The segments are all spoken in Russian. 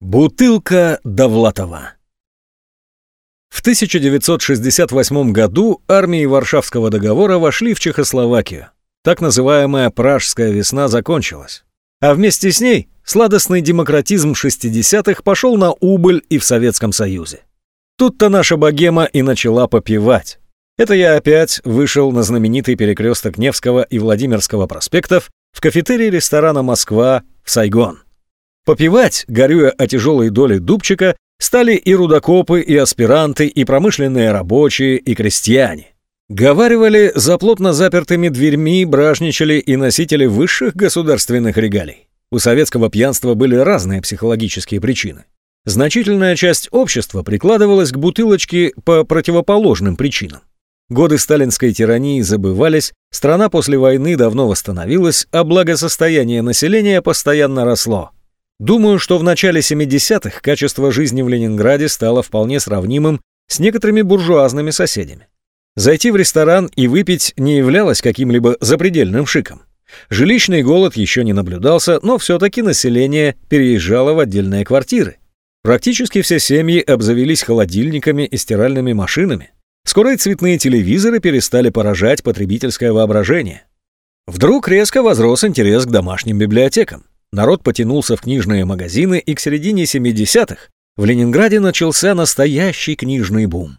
Бутылка Довлатова В 1968 году армии Варшавского договора вошли в Чехословакию. Так называемая «Пражская весна» закончилась. А вместе с ней сладостный демократизм 60-х пошел на убыль и в Советском Союзе. Тут-то наша богема и начала попивать. Это я опять вышел на знаменитый перекресток Невского и Владимирского проспектов в кафетерии ресторана «Москва» в Сайгон. Попивать, горюя о тяжелой доле Дубчика, стали и рудокопы, и аспиранты, и промышленные рабочие, и крестьяне. Говаривали за плотно запертыми дверьми, бражничали и носители высших государственных регалий. У советского пьянства были разные психологические причины. Значительная часть общества прикладывалась к бутылочке по противоположным причинам. Годы сталинской тирании забывались, страна после войны давно восстановилась, а благосостояние населения постоянно росло. Думаю, что в начале 70-х качество жизни в Ленинграде стало вполне сравнимым с некоторыми буржуазными соседями. Зайти в ресторан и выпить не являлось каким-либо запредельным шиком. Жилищный голод еще не наблюдался, но все-таки население переезжало в отдельные квартиры. Практически все семьи обзавелись холодильниками и стиральными машинами. Скоро и цветные телевизоры перестали поражать потребительское воображение. Вдруг резко возрос интерес к домашним библиотекам. Народ потянулся в книжные магазины, и к середине 70-х в Ленинграде начался настоящий книжный бум.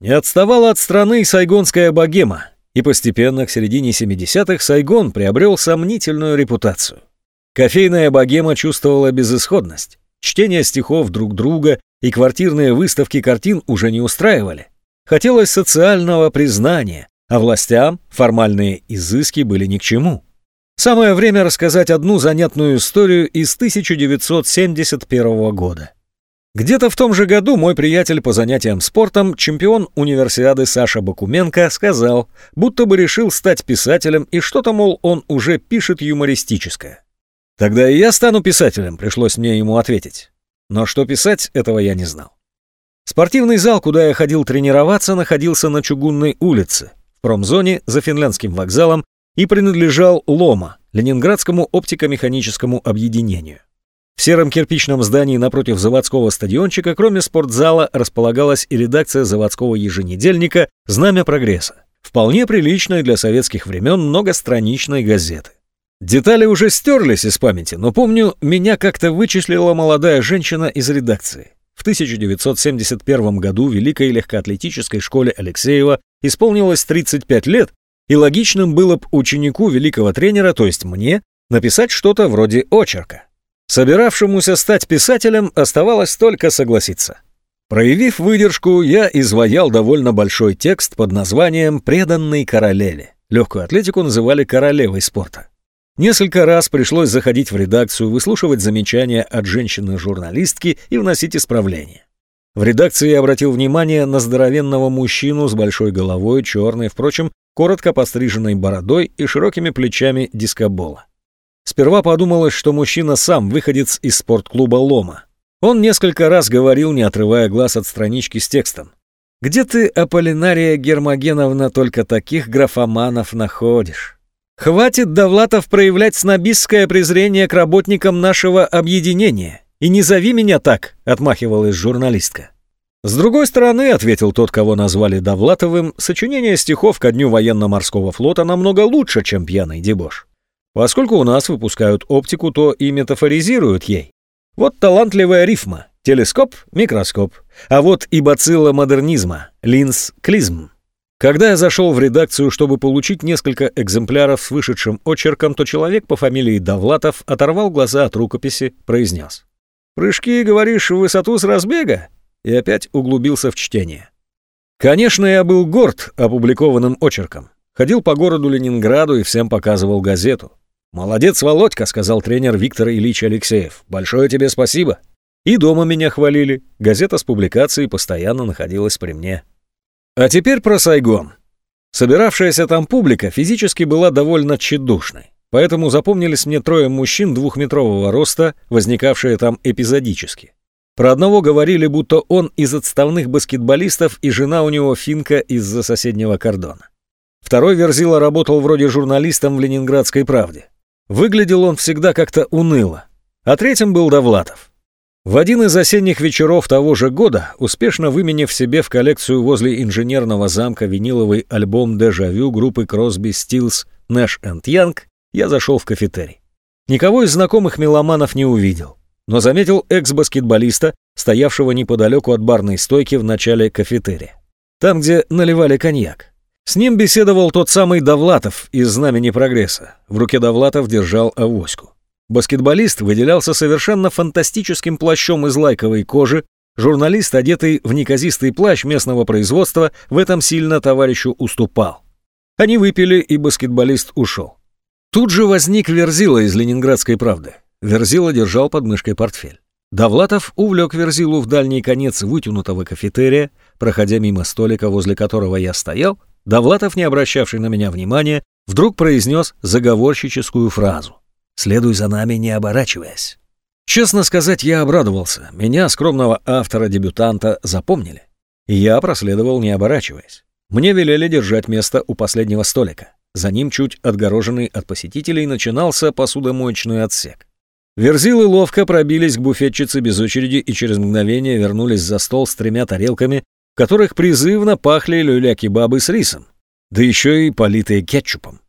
Не отставала от страны сайгонская богема, и постепенно к середине 70-х Сайгон приобрел сомнительную репутацию. Кофейная богема чувствовала безысходность. Чтение стихов друг друга и квартирные выставки картин уже не устраивали. Хотелось социального признания, а властям формальные изыски были ни к чему. Самое время рассказать одну занятную историю из 1971 года. Где-то в том же году мой приятель по занятиям спортом, чемпион универсиады Саша Бакуменко, сказал, будто бы решил стать писателем и что-то, мол, он уже пишет юмористическое. Тогда и я стану писателем, пришлось мне ему ответить. Но что писать, этого я не знал. Спортивный зал, куда я ходил тренироваться, находился на Чугунной улице, в промзоне за финляндским вокзалом и принадлежал Лома, Ленинградскому оптико-механическому объединению. В сером кирпичном здании напротив заводского стадиончика, кроме спортзала, располагалась и редакция заводского еженедельника «Знамя прогресса», вполне приличной для советских времен многостраничной газеты. Детали уже стерлись из памяти, но помню, меня как-то вычислила молодая женщина из редакции. В 1971 году Великой легкоатлетической школе Алексеева исполнилось 35 лет, и логичным было бы ученику великого тренера, то есть мне, написать что-то вроде очерка. Собиравшемуся стать писателем оставалось только согласиться. Проявив выдержку, я изваял довольно большой текст под названием «Преданный королеве». Легкую атлетику называли королевой спорта. Несколько раз пришлось заходить в редакцию, выслушивать замечания от женщины-журналистки и вносить исправления. В редакции я обратил внимание на здоровенного мужчину с большой головой, черной, впрочем, коротко постриженной бородой и широкими плечами дискобола. Сперва подумалось, что мужчина сам выходец из спортклуба «Лома». Он несколько раз говорил, не отрывая глаз от странички с текстом. «Где ты, Аполлинария Гермогеновна, только таких графоманов находишь? Хватит, Довлатов, проявлять снобистское презрение к работникам нашего объединения. И не зови меня так», — отмахивалась журналистка. С другой стороны, ответил тот, кого назвали Довлатовым, сочинение стихов ко дню военно-морского флота намного лучше, чем пьяный дебош. Поскольку у нас выпускают оптику, то и метафоризируют ей. Вот талантливая рифма. Телескоп, микроскоп. А вот и бацилла модернизма. Линз, клизм. Когда я зашел в редакцию, чтобы получить несколько экземпляров с вышедшим очерком, то человек по фамилии Довлатов оторвал глаза от рукописи, произнес. «Прыжки, говоришь, в высоту с разбега?» и опять углубился в чтение. Конечно, я был горд опубликованным очерком. Ходил по городу Ленинграду и всем показывал газету. «Молодец, Володька», — сказал тренер Виктор Ильич Алексеев. «Большое тебе спасибо». И дома меня хвалили. Газета с публикацией постоянно находилась при мне. А теперь про Сайгон. Собиравшаяся там публика физически была довольно тщедушной. Поэтому запомнились мне трое мужчин двухметрового роста, возникавшие там эпизодически. Про одного говорили, будто он из отставных баскетболистов и жена у него финка из-за соседнего кордона. Второй Верзила работал вроде журналистом в «Ленинградской правде». Выглядел он всегда как-то уныло. А третьим был Довлатов. В один из осенних вечеров того же года, успешно выменив себе в коллекцию возле инженерного замка виниловый альбом «Дежавю» группы Кросби, Стилс, Нэш энд Янг, я зашел в кафетерий. Никого из знакомых меломанов не увидел, но заметил экс-баскетболиста, стоявшего неподалеку от барной стойки в начале кафетерия. Там, где наливали коньяк. С ним беседовал тот самый Довлатов из «Знамени прогресса». В руке Довлатов держал авоську. Баскетболист выделялся совершенно фантастическим плащом из лайковой кожи, журналист, одетый в неказистый плащ местного производства, в этом сильно товарищу уступал. Они выпили, и баскетболист ушел. Тут же возник Верзила из «Ленинградской правды». Верзила держал под мышкой портфель. Довлатов увлек Верзилу в дальний конец вытянутого кафетерия, проходя мимо столика, возле которого я стоял, Довлатов, не обращавший на меня внимания, вдруг произнес заговорщическую фразу. Следуй за нами, не оборачиваясь. Честно сказать, я обрадовался. Меня, скромного автора-дебютанта, запомнили. Я проследовал, не оборачиваясь. Мне велели держать место у последнего столика. За ним, чуть отгороженный от посетителей, начинался посудомоечный отсек. Верзилы ловко пробились к буфетчице без очереди и через мгновение вернулись за стол с тремя тарелками, в которых призывно пахли люля-кебабы с рисом, да еще и политые кетчупом.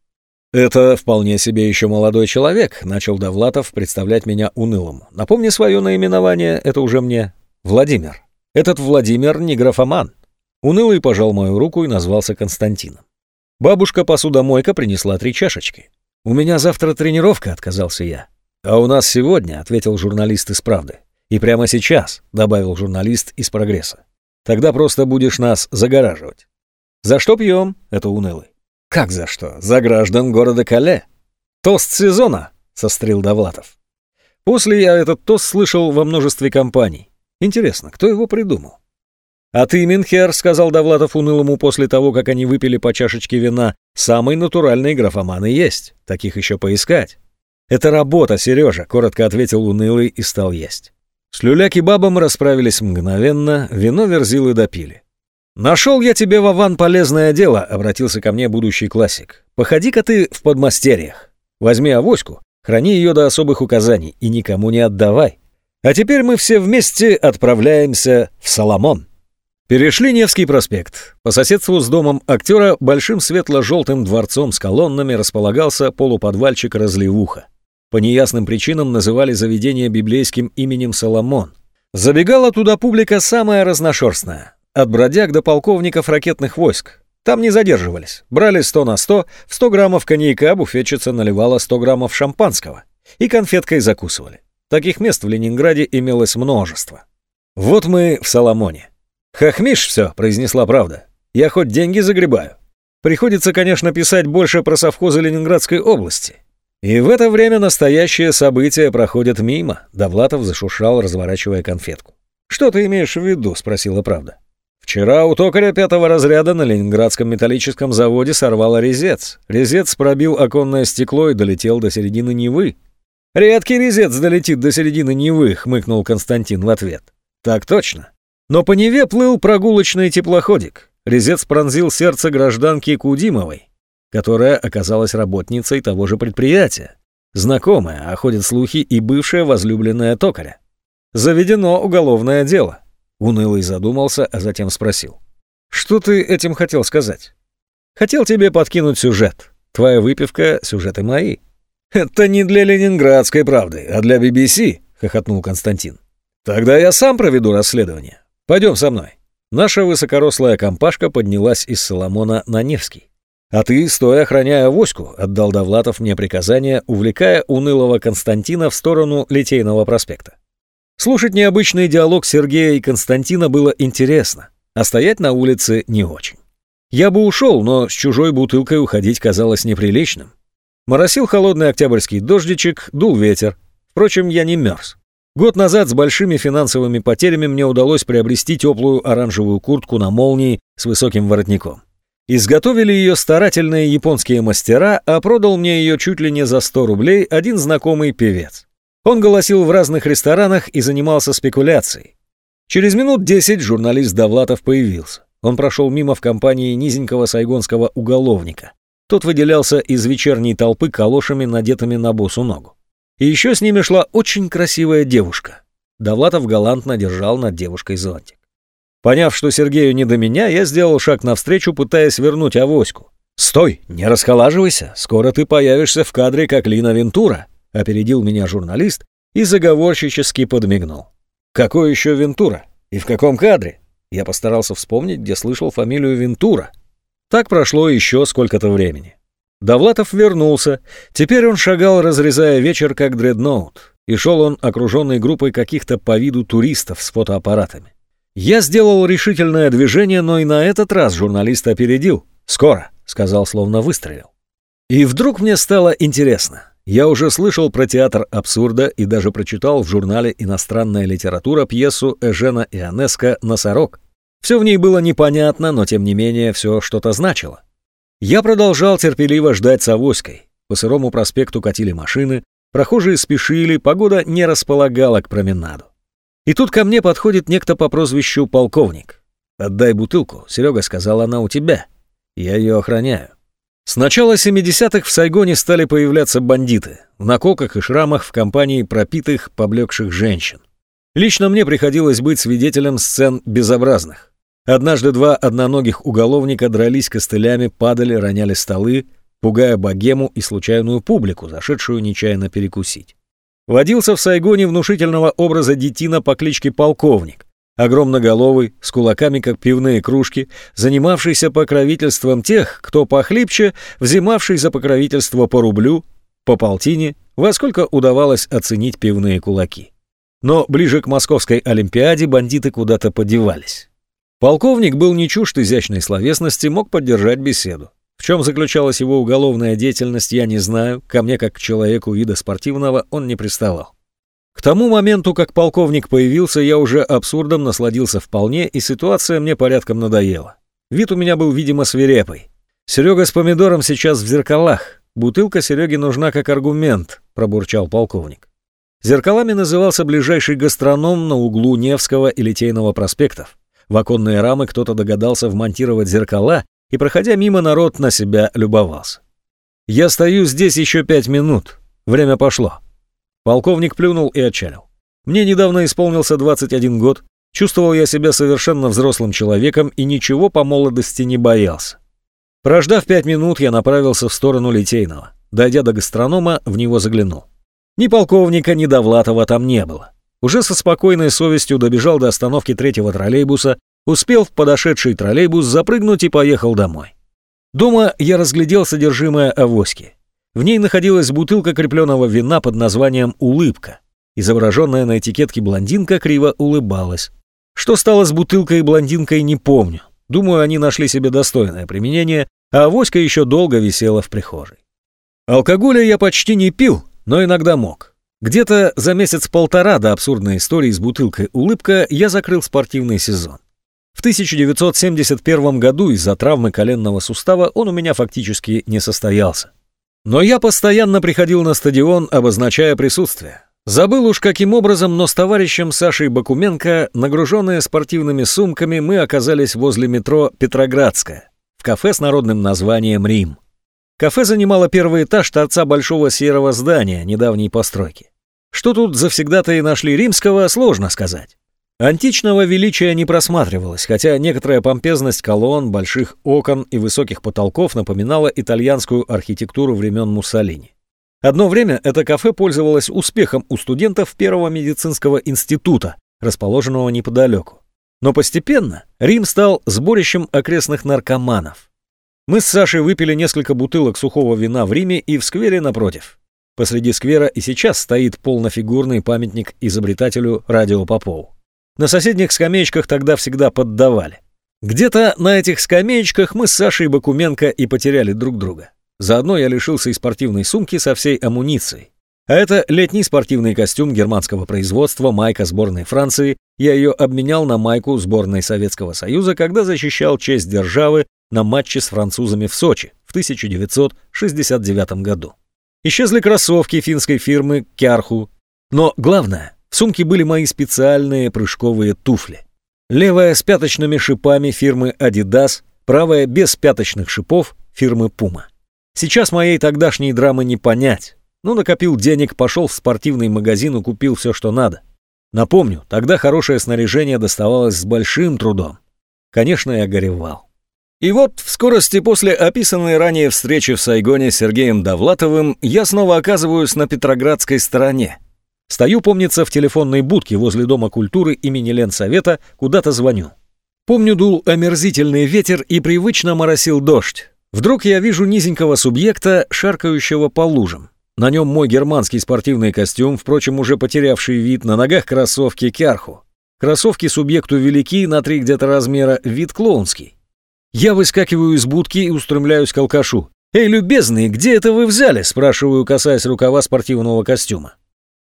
«Это вполне себе еще молодой человек», — начал Довлатов представлять меня унылым. «Напомни свое наименование, это уже мне. Владимир. Этот Владимир не графоман». Унылый пожал мою руку и назвался Константином. Бабушка-посудомойка принесла три чашечки. «У меня завтра тренировка», — отказался я. «А у нас сегодня», — ответил журналист из «Правды». «И прямо сейчас», — добавил журналист из «Прогресса». «Тогда просто будешь нас загораживать». «За что пьем?» — это унылый. «Как за что? За граждан города Кале!» «Тост сезона!» — сострил Довлатов. После я этот тост слышал во множестве компаний. Интересно, кто его придумал? «А ты, Минхер», — сказал Довлатов унылому после того, как они выпили по чашечке вина, «самый натуральный графоман и есть. Таких еще поискать». «Это работа, Сережа», — коротко ответил унылый и стал есть. С люля-кебабом расправились мгновенно, вино верзилы допили. «Нашел я тебе, Вован, полезное дело», — обратился ко мне будущий классик. «Походи-ка ты в подмастерьях. Возьми авоську, храни ее до особых указаний и никому не отдавай. А теперь мы все вместе отправляемся в Соломон». Перешли Невский проспект. По соседству с домом актера большим светло-желтым дворцом с колоннами располагался полуподвальчик-разливуха. По неясным причинам называли заведение библейским именем Соломон. Забегала туда публика самая разношерстная. От бродяг до полковников ракетных войск. Там не задерживались. Брали 100 на 100, в 100 граммов коньяка буфетчица наливала 100 граммов шампанского. И конфеткой закусывали. Таких мест в Ленинграде имелось множество. Вот мы в Соломоне. «Хохмишь все», — произнесла правда. «Я хоть деньги загребаю. Приходится, конечно, писать больше про совхозы Ленинградской области. И в это время настоящее событие проходит мимо», — Довлатов зашуршал, разворачивая конфетку. «Что ты имеешь в виду?» — спросила правда. Вчера у токаря пятого разряда на Ленинградском металлическом заводе сорвало резец. Резец пробил оконное стекло и долетел до середины Невы. «Редкий резец долетит до середины Невы», — хмыкнул Константин в ответ. «Так точно. Но по Неве плыл прогулочный теплоходик. Резец пронзил сердце гражданки Кудимовой, которая оказалась работницей того же предприятия. Знакомая, а слухи, и бывшая возлюбленная токаря. Заведено уголовное дело. Унылый задумался, а затем спросил. «Что ты этим хотел сказать?» «Хотел тебе подкинуть сюжет. Твоя выпивка — сюжеты мои». «Это не для ленинградской правды, а для BBC», — хохотнул Константин. «Тогда я сам проведу расследование. Пойдем со мной». Наша высокорослая компашка поднялась из Соломона на Невский. «А ты, стоя охраняя авоську», — отдал Довлатов мне приказание, увлекая унылого Константина в сторону Литейного проспекта. Слушать необычный диалог Сергея и Константина было интересно, а стоять на улице не очень. Я бы ушел, но с чужой бутылкой уходить казалось неприличным. Моросил холодный октябрьский дождичек, дул ветер. Впрочем, я не мерз. Год назад с большими финансовыми потерями мне удалось приобрести теплую оранжевую куртку на молнии с высоким воротником. Изготовили ее старательные японские мастера, а продал мне ее чуть ли не за 100 рублей один знакомый певец. Он голосил в разных ресторанах и занимался спекуляцией. Через минут десять журналист Довлатов появился. Он прошел мимо в компании низенького сайгонского уголовника. Тот выделялся из вечерней толпы калошами, надетыми на босу ногу. И еще с ними шла очень красивая девушка. Довлатов галантно держал над девушкой зонтик. Поняв, что Сергею не до меня, я сделал шаг навстречу, пытаясь вернуть авоську. «Стой, не расхолаживайся, скоро ты появишься в кадре, как Лина Вентура», опередил меня журналист и заговорщически подмигнул. «Какой еще Вентура? И в каком кадре?» Я постарался вспомнить, где слышал фамилию Вентура. Так прошло еще сколько-то времени. Довлатов вернулся. Теперь он шагал, разрезая вечер, как дредноут. И шел он, окруженный группой каких-то по виду туристов с фотоаппаратами. Я сделал решительное движение, но и на этот раз журналист опередил. «Скоро», — сказал, словно выстрелил. И вдруг мне стало интересно. Я уже слышал про театр абсурда и даже прочитал в журнале «Иностранная литература» пьесу Эжена Ионеско «Носорог». Все в ней было непонятно, но тем не менее все что-то значило. Я продолжал терпеливо ждать с авоськой. По сырому проспекту катили машины, прохожие спешили, погода не располагала к променаду. И тут ко мне подходит некто по прозвищу полковник. «Отдай бутылку», — Серега сказала она у тебя. Я ее охраняю. С начала 70-х в Сайгоне стали появляться бандиты, в наколках и шрамах в компании пропитых, поблекших женщин. Лично мне приходилось быть свидетелем сцен безобразных. Однажды два одноногих уголовника дрались костылями, падали, роняли столы, пугая богему и случайную публику, зашедшую нечаянно перекусить. Водился в Сайгоне внушительного образа детина по кличке Полковник, огромноголовый, с кулаками, как пивные кружки, занимавшийся покровительством тех, кто похлипче, взимавший за покровительство по рублю, по полтине, во сколько удавалось оценить пивные кулаки. Но ближе к московской Олимпиаде бандиты куда-то подевались. Полковник был не чужд изящной словесности, мог поддержать беседу. В чем заключалась его уголовная деятельность, я не знаю, ко мне как к человеку вида спортивного он не приставал. К тому моменту, как полковник появился, я уже абсурдом насладился вполне, и ситуация мне порядком надоела. Вид у меня был, видимо, свирепый. Серега с помидором сейчас в зеркалах. Бутылка Сереге нужна как аргумент, пробурчал полковник. Зеркалами назывался ближайший гастроном на углу Невского и Литейного проспектов. В оконные рамы кто-то догадался вмонтировать зеркала, и, проходя мимо, народ на себя любовался. «Я стою здесь еще пять минут. Время пошло. Полковник плюнул и отчалил. Мне недавно исполнился 21 год, чувствовал я себя совершенно взрослым человеком и ничего по молодости не боялся. Прождав пять минут, я направился в сторону Литейного. Дойдя до гастронома, в него заглянул. Ни полковника, ни Довлатова там не было. Уже со спокойной совестью добежал до остановки третьего троллейбуса, успел в подошедший троллейбус запрыгнуть и поехал домой. Дома я разглядел содержимое авоськи. В ней находилась бутылка крепленного вина под названием «Улыбка». Изображенная на этикетке блондинка криво улыбалась. Что стало с бутылкой и блондинкой, не помню. Думаю, они нашли себе достойное применение, а авоська еще долго висела в прихожей. Алкоголя я почти не пил, но иногда мог. Где-то за месяц-полтора до абсурдной истории с бутылкой «Улыбка» я закрыл спортивный сезон. В 1971 году из-за травмы коленного сустава он у меня фактически не состоялся. Но я постоянно приходил на стадион, обозначая присутствие. Забыл уж каким образом, но с товарищем Сашей Бакуменко, нагруженные спортивными сумками, мы оказались возле метро «Петроградская», в кафе с народным названием «Рим». Кафе занимало первый этаж торца большого серого здания недавней постройки. Что тут завсегда-то и нашли римского, сложно сказать. Античного величия не просматривалось, хотя некоторая помпезность колонн, больших окон и высоких потолков напоминала итальянскую архитектуру времен Муссолини. Одно время это кафе пользовалось успехом у студентов Первого медицинского института, расположенного неподалеку. Но постепенно Рим стал сборищем окрестных наркоманов. Мы с Сашей выпили несколько бутылок сухого вина в Риме и в сквере напротив. Посреди сквера и сейчас стоит полнофигурный памятник изобретателю Радио Попову. На соседних скамеечках тогда всегда поддавали. Где-то на этих скамеечках мы с Сашей Бакуменко и потеряли друг друга. Заодно я лишился и спортивной сумки со всей амуницией. А это летний спортивный костюм германского производства, майка сборной Франции. Я ее обменял на майку сборной Советского Союза, когда защищал честь державы на матче с французами в Сочи в 1969 году. Исчезли кроссовки финской фирмы Кярху. Но главное, в сумке были мои специальные прыжковые туфли. Левая с пяточными шипами фирмы Adidas, правая без пяточных шипов фирмы Puma. Сейчас моей тогдашней драмы не понять. Ну, накопил денег, пошел в спортивный магазин и купил все, что надо. Напомню, тогда хорошее снаряжение доставалось с большим трудом. Конечно, я горевал. И вот в скорости после описанной ранее встречи в Сайгоне с Сергеем Довлатовым я снова оказываюсь на Петроградской стороне. Стою, помнится, в телефонной будке возле Дома культуры имени Ленсовета, куда-то звоню. Помню, дул омерзительный ветер и привычно моросил дождь. Вдруг я вижу низенького субъекта, шаркающего по лужам. На нем мой германский спортивный костюм, впрочем, уже потерявший вид, на ногах кроссовки кярху. Кроссовки субъекту велики, на три где-то размера, вид клоунский. Я выскакиваю из будки и устремляюсь к алкашу. «Эй, любезный, где это вы взяли?» – спрашиваю, касаясь рукава спортивного костюма.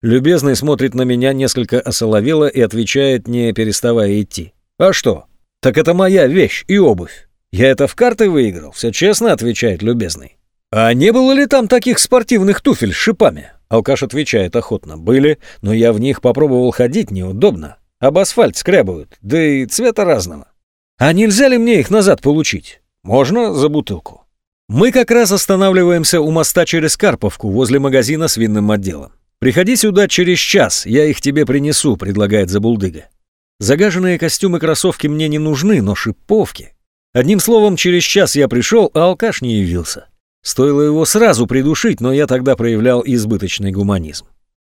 Любезный смотрит на меня несколько осоловело и отвечает, не переставая идти. «А что? Так это моя вещь и обувь. Я это в карты выиграл, все честно», – отвечает любезный. «А не было ли там таких спортивных туфель с шипами?» Алкаш отвечает охотно. «Были, но я в них попробовал ходить, неудобно. Об асфальт скрябают, да и цвета разного. А нельзя ли мне их назад получить? Можно за бутылку?» Мы как раз останавливаемся у моста через Карповку, возле магазина с винным отделом. «Приходи сюда через час, я их тебе принесу», — предлагает Забулдыга. Загаженные костюмы кроссовки мне не нужны, но шиповки. Одним словом, через час я пришел, а алкаш не явился. Стоило его сразу придушить, но я тогда проявлял избыточный гуманизм.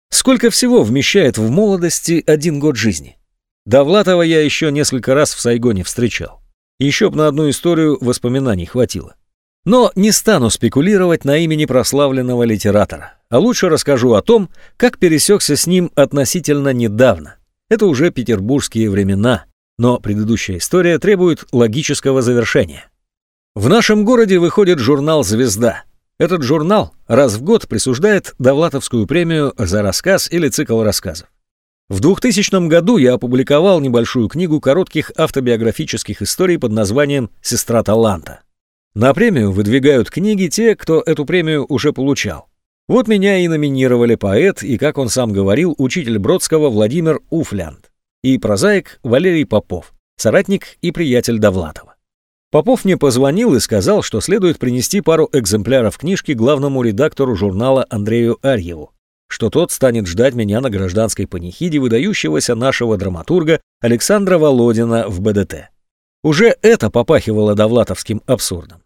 Сколько всего вмещает в молодости один год жизни? Довлатова я еще несколько раз в Сайгоне встречал. Еще б на одну историю воспоминаний хватило. Но не стану спекулировать на имени прославленного литератора, а лучше расскажу о том, как пересекся с ним относительно недавно. Это уже петербургские времена, но предыдущая история требует логического завершения. В нашем городе выходит журнал «Звезда». Этот журнал раз в год присуждает Довлатовскую премию за рассказ или цикл рассказов. В 2000 году я опубликовал небольшую книгу коротких автобиографических историй под названием «Сестра таланта». На премию выдвигают книги те, кто эту премию уже получал. Вот меня и номинировали поэт и, как он сам говорил, учитель Бродского Владимир Уфлянд и прозаик Валерий Попов, соратник и приятель Довлатова. Попов мне позвонил и сказал, что следует принести пару экземпляров книжки главному редактору журнала Андрею Арьеву, что тот станет ждать меня на гражданской панихиде выдающегося нашего драматурга Александра Володина в БДТ. Уже это попахивало довлатовским абсурдом.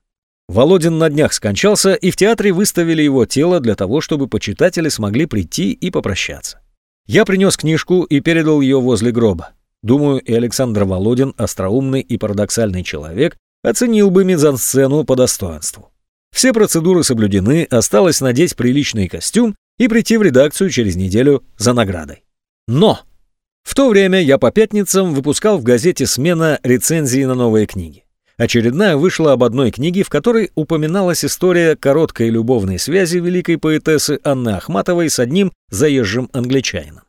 Володин на днях скончался, и в театре выставили его тело для того, чтобы почитатели смогли прийти и попрощаться. Я принес книжку и передал ее возле гроба. Думаю, и Александр Володин, остроумный и парадоксальный человек, оценил бы мизансцену по достоинству. Все процедуры соблюдены, осталось надеть приличный костюм и прийти в редакцию через неделю за наградой. Но! В то время я по пятницам выпускал в газете «Смена» рецензии на новые книги. Очередная вышла об одной книге, в которой упоминалась история короткой любовной связи великой поэтессы Анны Ахматовой с одним заезжим англичанином.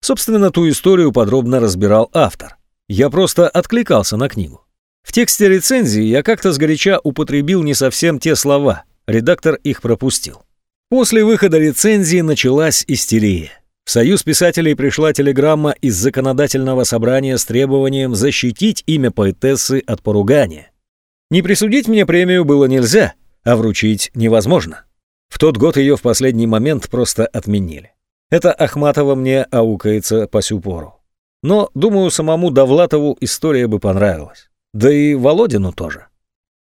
Собственно, ту историю подробно разбирал автор. Я просто откликался на книгу. В тексте рецензии я как-то сгоряча употребил не совсем те слова, редактор их пропустил. После выхода рецензии началась истерия. В Союз писателей пришла телеграмма из законодательного собрания с требованием защитить имя поэтессы от поругания. Не присудить мне премию было нельзя, а вручить невозможно. В тот год ее в последний момент просто отменили. Это Ахматова мне аукается по сю пору. Но, думаю, самому Довлатову история бы понравилась. Да и Володину тоже.